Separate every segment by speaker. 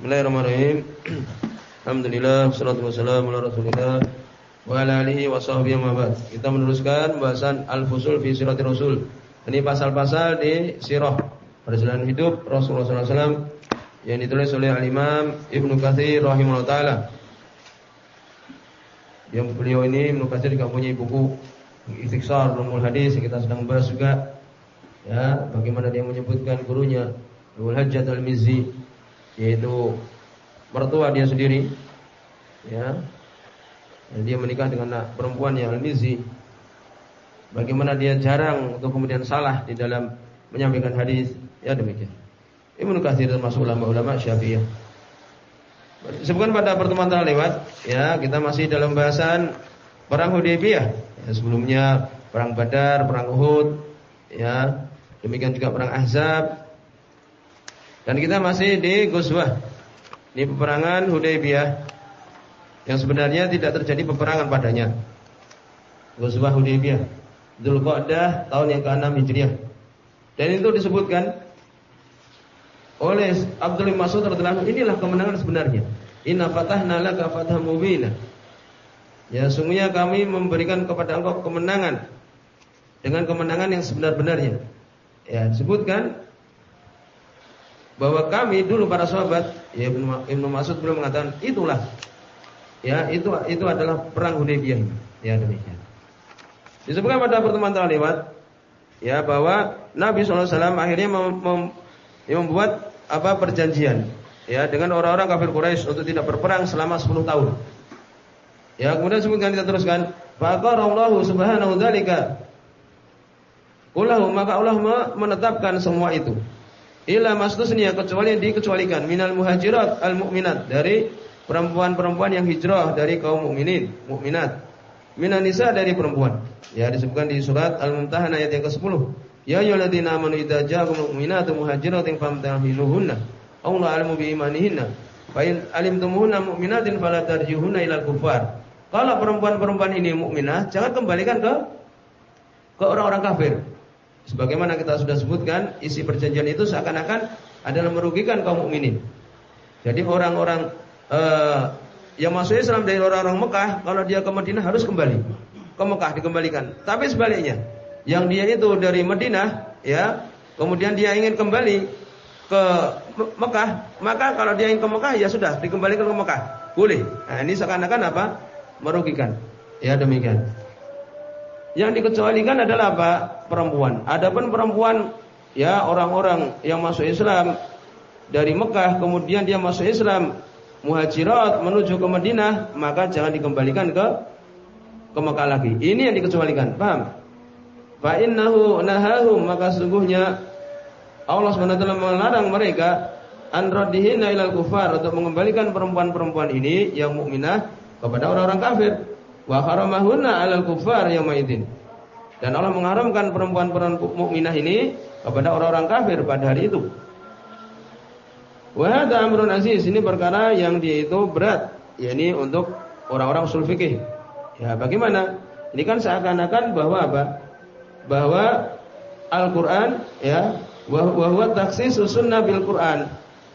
Speaker 1: Bismillahirrahmanirrahim. Alhamdulillah wassalatu wassalamu ala Rasulillah wa ala alihi wa sahbihi Kita meneruskan bahasan Al-Fusul fi Siratir Rasul. Ini pasal-pasal di sirah perjalanan hidup Rasulullah SAW yang ditulis oleh Al-Imam Ibnu Katsir rahimahullah taala. Yang beliau ini Ibnu Katsir juga punya buku Istiqsar Ulumul Hadis yang kita sedang bahas juga. Ya, bagaimana dia menyebutkan gurunya Ibnu Hajjat Al-Mizzi yaitu mertua dia sendiri ya. Dan dia menikah dengan perempuan yang al-mizi bagaimana dia jarang untuk kemudian salah di dalam menyampaikan hadis? Ya demikian. Ibnu Katsir termasuk ulama-ulama Syafi'iyah. Sebutkan pada pertemuan terlewat ya kita masih dalam bahasan perang Hudaybiyah. Ya, sebelumnya perang Badar, perang Uhud ya. Demikian juga perang Ahzab dan kita masih di Guswah. Ini peperangan Hudaybiyah yang sebenarnya tidak terjadi peperangan padanya. Guswah Hudaybiyah. Dzulqa'dah tahun yang ke-6 Hijriah. Dan itu disebutkan oleh Abdul Mas'ud radhiyallahu inilah kemenangan sebenarnya. Inna fatahna laka fatham mubina. Ya, sungguhnya kami memberikan kepada engkau kemenangan dengan kemenangan yang sebenar-benarnya. Ya, disebutkan bahwa kami dulu para sahabat ya Ibnu, Mas'ud belum mengatakan itulah. Ya itu itu adalah perang Hudaybiyah. Ya demikian. Disebutkan pada pertemuan terlewat ya bahwa Nabi SAW akhirnya mem, mem, ya, membuat apa perjanjian ya dengan orang-orang kafir Quraisy untuk tidak berperang selama 10 tahun. Ya kemudian sebutkan kita teruskan faqarallahu subhanahu dzalika. Ulahu maka Allah menetapkan semua itu ila mastusnya kecuali yang dikecualikan. Minal muhajirat al mukminat dari perempuan-perempuan yang hijrah dari kaum mukminin mukminat. Minan nisa dari perempuan. Ya disebutkan di surat al-mumtahanah ayat yang ke-10 ya ayyuhalladzina amanu idza ja'akum mu'minatu muhajiratin famtahinuhunna Allah alimu bi imanihinna. Fa in alimtumuhunna mu'minatin fala tarjihuhunna ilal kufar. Kalau perempuan-perempuan ini mukminah jangan kembalikan ke ke orang-orang kafir Sebagaimana kita sudah sebutkan, isi perjanjian itu seakan-akan adalah merugikan kaum mukminin. Jadi orang-orang uh, yang masuk Islam dari orang-orang Mekah, kalau dia ke Madinah harus kembali ke Mekah dikembalikan. Tapi sebaliknya, yang dia itu dari Madinah, ya, kemudian dia ingin kembali ke Mekah, maka kalau dia ingin ke Mekah ya sudah dikembalikan ke Mekah, boleh. Nah, ini seakan-akan apa? Merugikan. Ya demikian. Yang dikecualikan adalah apa? Perempuan. Adapun perempuan ya orang-orang yang masuk Islam dari Mekah kemudian dia masuk Islam muhajirat menuju ke Madinah maka jangan dikembalikan ke ke Mekah lagi. Ini yang dikecualikan. Paham? Fa innahu nahahum maka sungguhnya Allah SWT melarang mereka an ilal kufar untuk mengembalikan perempuan-perempuan ini yang mukminah kepada orang-orang kafir wa haramahunna 'alal kufar yauma idzin. Dan Allah mengharamkan perempuan-perempuan mukminah ini kepada orang-orang kafir pada hari itu. Wa hadza amrun aziz, ini perkara yang dia itu berat, yakni untuk orang-orang usul fikih. Ya, bagaimana? Ini kan seakan-akan bahwa apa? Bahwa Al-Qur'an ya, wa huwa sunnah bil Qur'an,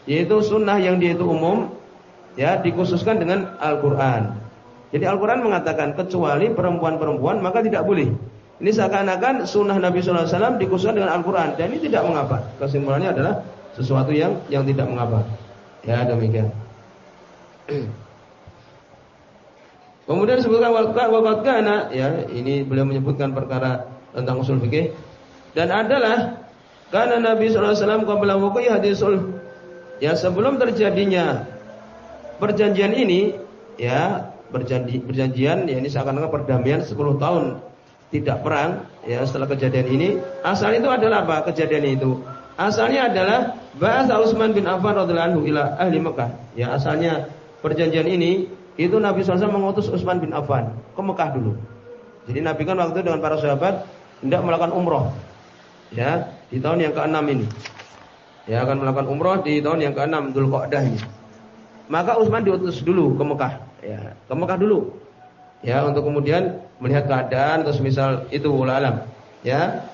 Speaker 1: yaitu sunnah yang dia itu umum ya dikhususkan dengan Al-Qur'an. Jadi Al-Quran mengatakan kecuali perempuan-perempuan maka tidak boleh. Ini seakan-akan sunnah Nabi SAW dikhususkan dengan Al-Quran dan ini tidak mengapa. Kesimpulannya adalah sesuatu yang yang tidak mengapa. Ya demikian. Kemudian disebutkan wakat kana ya ini beliau menyebutkan perkara tentang usul fikih dan adalah karena Nabi SAW qabla wuqu'i hadisul ya sebelum terjadinya perjanjian ini ya berjanji, berjanjian ya ini seakan-akan perdamaian 10 tahun tidak perang ya setelah kejadian ini. Asal itu adalah apa? Kejadian itu. Asalnya adalah bahasa Utsman bin Affan radhiyallahu anhu ila ahli Mekah. Ya asalnya perjanjian ini itu Nabi SAW mengutus Utsman bin Affan ke Mekah dulu. Jadi Nabi kan waktu dengan para sahabat tidak melakukan umroh ya di tahun yang ke-6 ini. Ya akan melakukan umroh di tahun yang ke-6 Dzulqa'dah ini maka Utsman diutus dulu ke Mekah ya ke Mekah dulu ya untuk kemudian melihat keadaan terus misal itu alam ya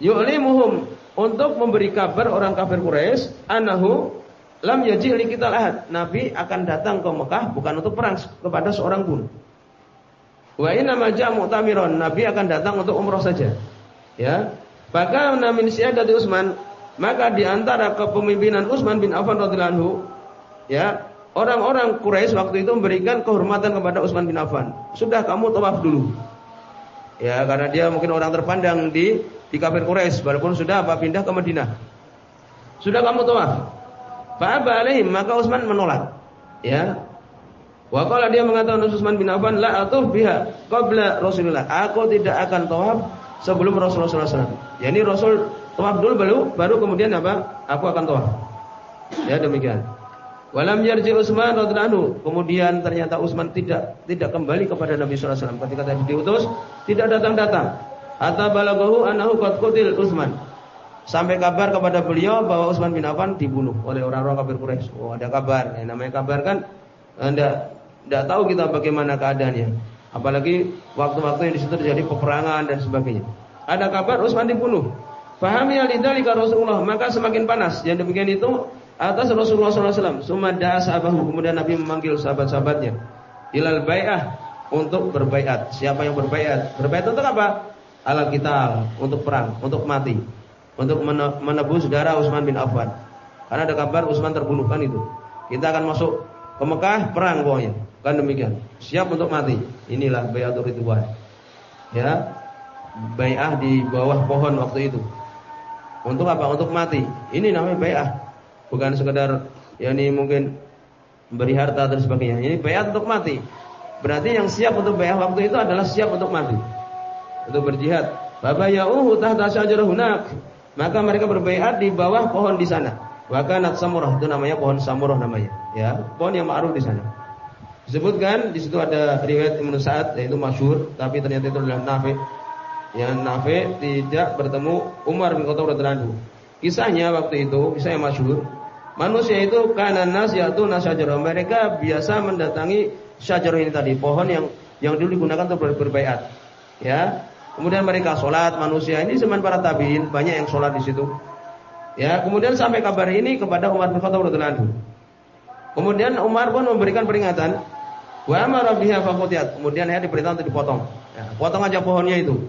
Speaker 1: yu'limuhum untuk memberi kabar orang kafir Quraisy anahu lam yaji kita ahad. Nabi akan datang ke Mekah bukan untuk perang kepada seorang pun. Wa inna maja mu'tamiron. Nabi akan datang untuk umroh saja. Ya. Maka namin dari Utsman, maka di antara kepemimpinan Utsman bin Affan radhiyallahu anhu, ya, orang-orang Quraisy waktu itu memberikan kehormatan kepada Utsman bin Affan. Sudah kamu tawaf dulu. Ya, karena dia mungkin orang terpandang di di kafir Quraisy walaupun sudah apa pindah ke Madinah. Sudah kamu tawaf. Fa'aba alaihim, maka Utsman menolak. Ya. Wa qala dia mengatakan Utsman bin Affan, la atuf biha qabla Rasulullah. Aku tidak akan tawaf sebelum Rasulullah SAW. Ya ini Rasul tawaf dulu baru baru kemudian apa? Aku akan tawaf. Ya demikian. Walam yarji Utsman radhiyallahu Kemudian ternyata Utsman tidak tidak kembali kepada Nabi sallallahu alaihi wasallam ketika tadi diutus, tidak datang-datang. Hatta balaghahu annahu qad qutil Utsman. Sampai kabar kepada beliau bahwa Utsman bin Affan dibunuh oleh orang-orang kafir Quraisy. Oh, ada kabar. Ya, namanya kabar kan Anda tidak tahu kita bagaimana keadaannya. Apalagi waktu-waktu yang di situ terjadi peperangan dan sebagainya. Ada kabar Utsman dibunuh. Fahami alidzalika Rasulullah, maka semakin panas. Yang demikian itu atas Rasulullah SAW. Sumada sahabahu. Kemudian Nabi memanggil sahabat-sahabatnya. Ilal bai'ah untuk berbaiat. Siapa yang berbaiat? Berbaiat untuk apa? Alal kita untuk perang, untuk mati untuk menebus darah Utsman bin Affan. Karena ada kabar Utsman terbunuh kan itu. Kita akan masuk ke Mekah perang pokoknya. Kan demikian. Siap untuk mati. Inilah bayatul ridwan. Ya. Bai'ah di bawah pohon waktu itu. Untuk apa? Untuk mati. Ini namanya bai'ah. Bukan sekedar ya ini mungkin beri harta dan sebagainya. Ini bai'ah untuk mati. Berarti yang siap untuk bai'ah waktu itu adalah siap untuk mati. Untuk berjihad. Babaya'uhu tahta syajarah hunak. Maka mereka berbaiat di bawah pohon di sana. Wakanat samurah itu namanya pohon samurah namanya, ya. Pohon yang ma'ruf di sana. Disebutkan di situ ada riwayat Ibnu Sa'ad yaitu masyhur, tapi ternyata itu adalah Nafi. Yang Nafi tidak bertemu Umar bin Khattab radhiyallahu Kisahnya waktu itu, kisah yang masyhur. Manusia itu kanan nas yaitu nasyajarah. Mereka biasa mendatangi syajarah ini tadi, pohon yang yang dulu digunakan untuk berbaiat. Ya, Kemudian mereka sholat manusia ini zaman para tabiin banyak yang sholat di situ. Ya, kemudian sampai kabar ini kepada Umar bin Khattab radhiyallahu Kemudian Umar pun memberikan peringatan. Wa amara biha Kemudian ya diperintah untuk dipotong. Ya, potong aja pohonnya itu.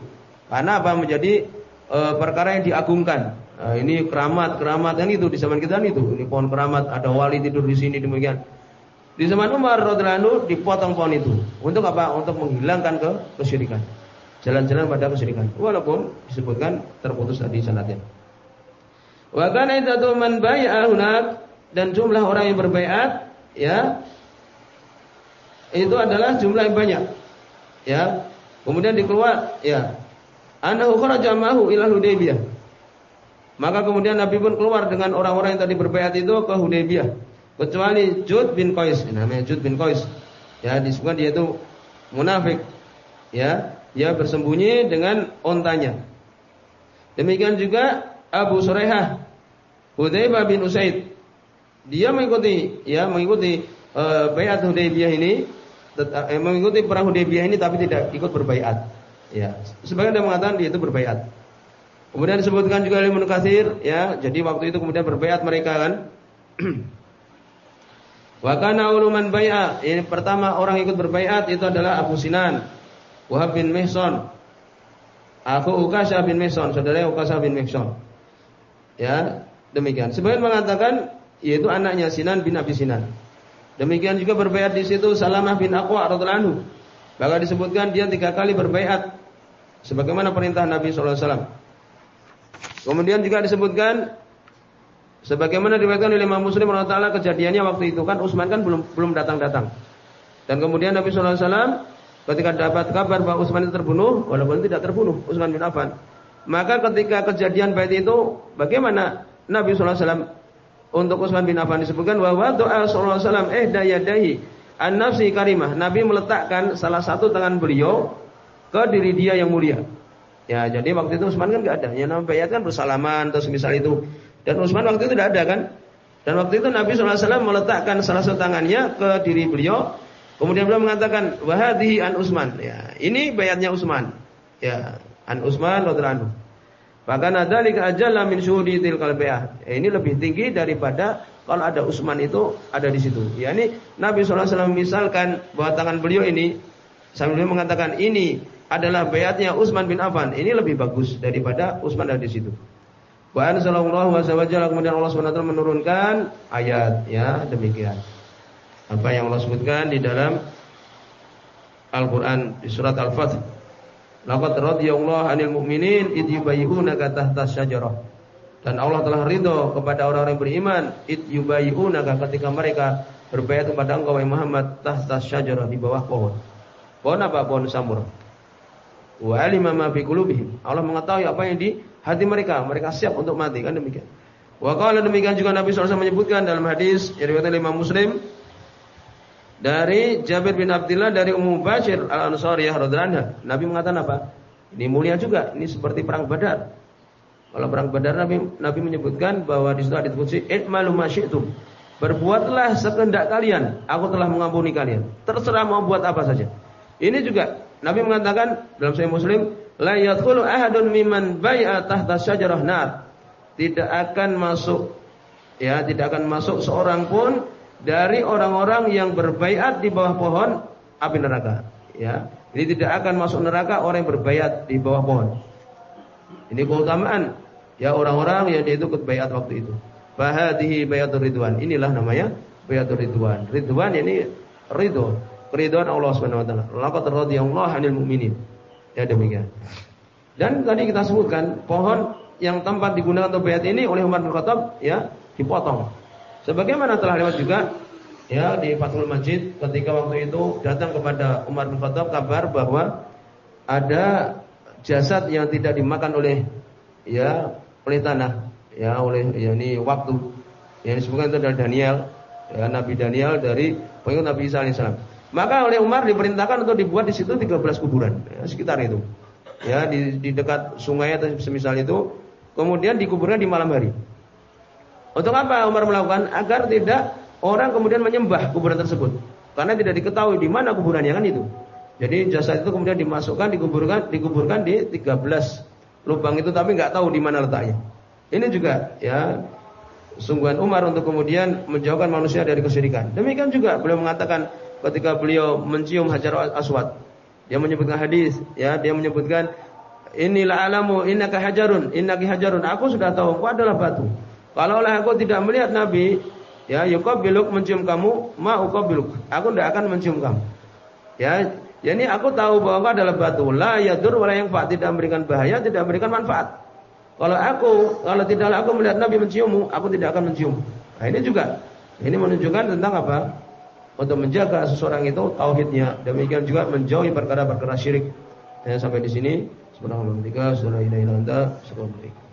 Speaker 1: Karena apa menjadi e, perkara yang diagungkan. Nah, ini keramat, keramat yang itu di zaman kita itu. Ini pohon keramat, ada wali tidur di sini demikian. Di zaman Umar radhiyallahu dipotong pohon itu. Untuk apa? Untuk menghilangkan ke kesyirikan jalan-jalan pada kesyirikan. Walaupun disebutkan terputus tadi sanadnya. Wa kana idatu man bai'a dan jumlah orang yang berbaiat ya itu adalah jumlah yang banyak. Ya. Kemudian dikeluar ya. Anahu kharaja ma'ahu ila Hudaybiyah. Maka kemudian Nabi pun keluar dengan orang-orang yang tadi berbaiat itu ke Hudaybiyah. Kecuali Jud bin Qais, namanya Jud bin Qais. Ya, disebutkan dia itu munafik. Ya, ya bersembunyi dengan ontanya. Demikian juga Abu Suraihah Hudzaifah bin Usaid. Dia mengikuti ya mengikuti uh, baiat Hudaybiyah ini eh, mengikuti perang Hudaybiyah ini tapi tidak ikut berbaiat. Ya, sebagian ada mengatakan dia itu berbaiat. Kemudian disebutkan juga oleh Munkasir ya, jadi waktu itu kemudian berbaiat mereka kan. Wa kana uluman bai'ah. Ini pertama orang ikut berbaiat itu adalah Abu Sinan Wahab bin Mihson. Aku Ukasha bin Mihson, saudara Ukasha bin Mihson. Ya, demikian. Sebagian mengatakan yaitu anaknya Sinan bin Abi Sinan. Demikian juga berbaiat di situ Salamah bin Aqwa radhiyallahu anhu. Bahkan disebutkan dia tiga kali berbaiat sebagaimana perintah Nabi SAW. Kemudian juga disebutkan sebagaimana diriwayatkan oleh Imam Muslim taala kejadiannya waktu itu kan Utsman kan belum belum datang-datang. Dan kemudian Nabi SAW Ketika dapat kabar bahwa Utsman itu terbunuh, walaupun tidak terbunuh Utsman bin Affan. Maka ketika kejadian bait itu, bagaimana Nabi SAW untuk Utsman bin Affan disebutkan bahwa doa SAW eh dayadahi an nafsi karimah. Nabi meletakkan salah satu tangan beliau ke diri dia yang mulia. Ya, jadi waktu itu Utsman kan nggak ada. Yang namanya bayat kan bersalaman atau semisal itu. Dan Utsman waktu itu tidak ada kan? Dan waktu itu Nabi SAW meletakkan salah satu tangannya ke diri beliau Kemudian beliau mengatakan wahadihi an Utsman. Ya, ini bayatnya Utsman. Ya, an Utsman radhiyallahu. Bahkan ada lika ajalla min syuhudi tilkal bayah. Ya, ini lebih tinggi daripada kalau ada Utsman itu ada di situ. Ya ini Nabi SAW misalkan bahwa tangan beliau ini sambil beliau mengatakan ini adalah bayatnya Utsman bin Affan. Ini lebih bagus daripada Utsman ada di situ. Wa anzalallahu wa kemudian Allah SWT menurunkan ayat ya demikian. Apa yang Allah sebutkan di dalam Al-Qur'an di surat Al-Fath. Laqad radiyallahu 'anil mu'minin id yubayyunaka tahta syajarah. Dan Allah telah ridho kepada orang-orang beriman id yubayyunaka ketika mereka berbayat kepada engkau Muhammad tahta syajarah di bawah pohon. Pohon apa? Pohon samur. Wa alima ma fi. Allah mengetahui apa yang di hati mereka. Mereka siap untuk mati kan demikian. Wa qala demikian juga Nabi SAW menyebutkan dalam hadis yang riwayat Imam Muslim dari Jabir bin Abdullah dari Ummu Bashir Al-Ansariyah radhiyallahu anha. Nabi mengatakan apa? Ini mulia juga, ini seperti perang Badar. Kalau perang Badar Nabi Nabi menyebutkan bahwa di situ ada qudsi itmalu masyitum. Berbuatlah sekehendak kalian, aku telah mengampuni kalian. Terserah mau buat apa saja. Ini juga Nabi mengatakan dalam Sahih Muslim, la ahadun mimman bai'a tahta syajarah nar. Tidak akan masuk ya, tidak akan masuk seorang pun dari orang-orang yang berbaiat di bawah pohon api neraka, ya. Ini tidak akan masuk neraka orang yang berbaiat di bawah pohon. Ini keutamaan ya orang-orang yang dia ikut baiat waktu itu. Fahadihi bayatul ridwan. Inilah namanya bayatul ridwan. Ridwan ini ridho keridhaan Allah Subhanahu wa taala. Laqad radhiyallahu 'anil mu'minin. Ya demikian. Dan tadi kita sebutkan pohon yang tempat digunakan untuk bayat ini oleh Umar bin Khattab ya dipotong. Sebagaimana telah lewat juga ya di Fathul Majid ketika waktu itu datang kepada Umar bin Khattab kabar bahwa ada jasad yang tidak dimakan oleh ya oleh tanah ya oleh ya ini waktu yang disebutkan itu adalah Daniel ya Nabi Daniel dari pengikut Nabi Isa alaihissalam. Maka oleh Umar diperintahkan untuk dibuat di situ 13 kuburan, ya, sekitar itu. Ya, di, di dekat sungai atau semisal itu, kemudian dikuburkan di malam hari. Untuk apa Umar melakukan? Agar tidak orang kemudian menyembah kuburan tersebut. Karena tidak diketahui di mana kuburannya kan itu. Jadi jasad itu kemudian dimasukkan, dikuburkan, dikuburkan di 13 lubang itu tapi nggak tahu di mana letaknya. Ini juga ya sungguhan Umar untuk kemudian menjauhkan manusia dari kesyirikan. Demikian juga beliau mengatakan ketika beliau mencium Hajar Aswad. Dia menyebutkan hadis, ya, dia menyebutkan inilah alamu innaka hajarun, innaki hajarun. Aku sudah tahu kau adalah batu. Kalaulah aku tidak melihat Nabi, ya, yuqabiluk mencium kamu, ma uqabiluk. Aku tidak akan mencium kamu. Ya, jadi aku tahu bahwa kau adalah batu. La yadur wala yang tidak memberikan bahaya, tidak memberikan manfaat. Kalau aku, kalau tidak aku melihat Nabi menciummu, aku tidak akan mencium. Nah, ini juga ini menunjukkan tentang apa? Untuk menjaga seseorang itu tauhidnya. Demikian juga menjauhi perkara-perkara syirik. Ya, sampai di sini. Subhanallah, subhanallahi wa bihamdihi,